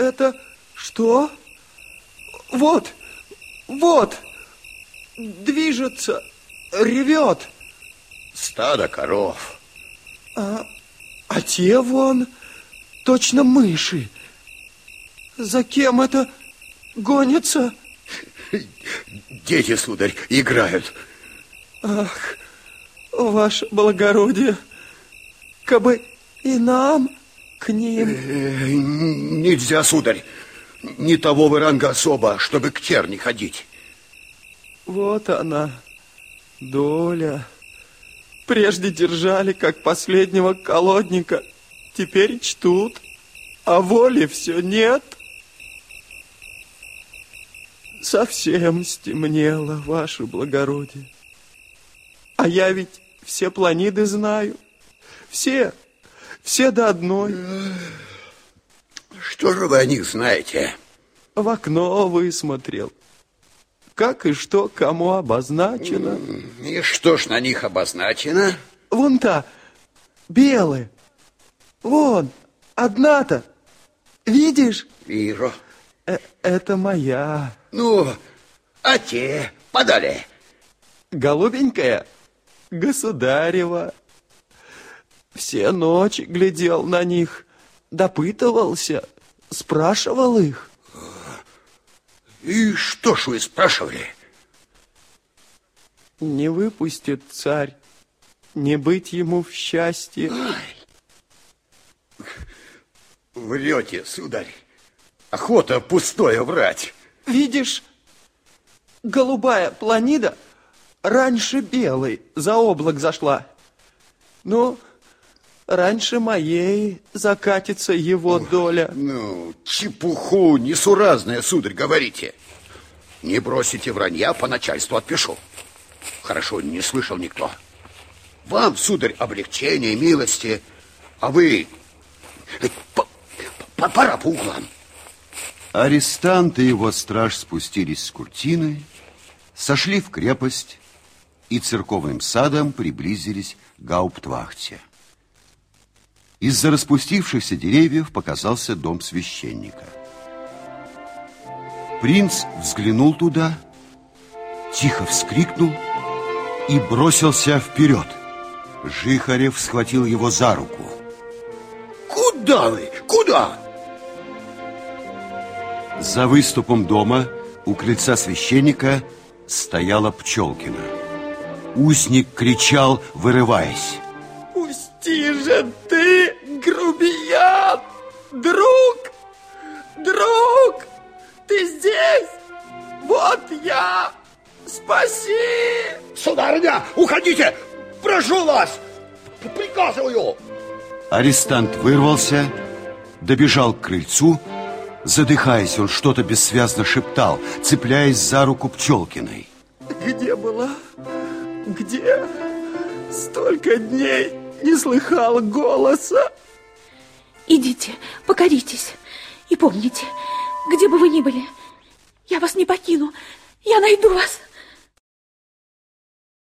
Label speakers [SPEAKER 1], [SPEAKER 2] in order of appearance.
[SPEAKER 1] Это что? Вот, вот, движется, ревет.
[SPEAKER 2] Стадо коров.
[SPEAKER 1] А, а те вон, точно мыши. За кем это гонится?
[SPEAKER 2] Дети, сударь, играют.
[SPEAKER 1] Ах, ваше благородие, кабы и нам к ним...
[SPEAKER 2] Э, нельзя, сударь. Не того вы ранга особо, чтобы к терни ходить.
[SPEAKER 1] Вот она, доля. Прежде держали, как последнего колодника. Теперь чтут, а воли все нет. Совсем стемнело, ваше благородие. А я ведь все планиды знаю. Все, все до одной.
[SPEAKER 2] Что же вы о них знаете?
[SPEAKER 1] В окно высмотрел. Как и что кому обозначено.
[SPEAKER 2] И что ж на них обозначено?
[SPEAKER 1] Вон та, белая. Вон, одна-то. Видишь?
[SPEAKER 2] Вижу.
[SPEAKER 1] Э Это моя.
[SPEAKER 2] Ну, а те подали.
[SPEAKER 1] Голубенькая, государева. Все ночи глядел на них, допытывался, спрашивал их.
[SPEAKER 2] И что ж вы спрашивали?
[SPEAKER 1] Не выпустит царь, не быть ему в счастье.
[SPEAKER 2] Ай. Врете, сударь. Охота пустое врать.
[SPEAKER 1] Видишь, голубая планида раньше белой за облак зашла. Ну, раньше моей закатится его доля.
[SPEAKER 2] Ну, чепуху несуразная, сударь, говорите. Не бросите вранья, по начальству отпишу. Хорошо, не слышал никто. Вам, сударь, облегчение, милости, а вы... Пора по углам.
[SPEAKER 3] Арестант и его страж спустились с куртины, сошли в крепость и церковным садом приблизились к гауптвахте. Из-за распустившихся деревьев показался дом священника. Принц взглянул туда, тихо вскрикнул и бросился вперед. Жихарев схватил его за руку.
[SPEAKER 2] Куда вы? Куда?
[SPEAKER 3] За выступом дома у крыльца священника стояла Пчелкина. Узник кричал, вырываясь.
[SPEAKER 1] Пусти же ты, Вот я! Спаси!
[SPEAKER 2] Сударыня, уходите! Прошу вас! Приказываю!
[SPEAKER 3] Арестант вырвался, добежал к крыльцу Задыхаясь, он что-то бессвязно шептал, цепляясь за руку Пчелкиной.
[SPEAKER 1] Где была? Где? Столько дней не слыхал голоса.
[SPEAKER 4] Идите, покоритесь и помните, где бы вы ни были, я вас не покину, я найду вас.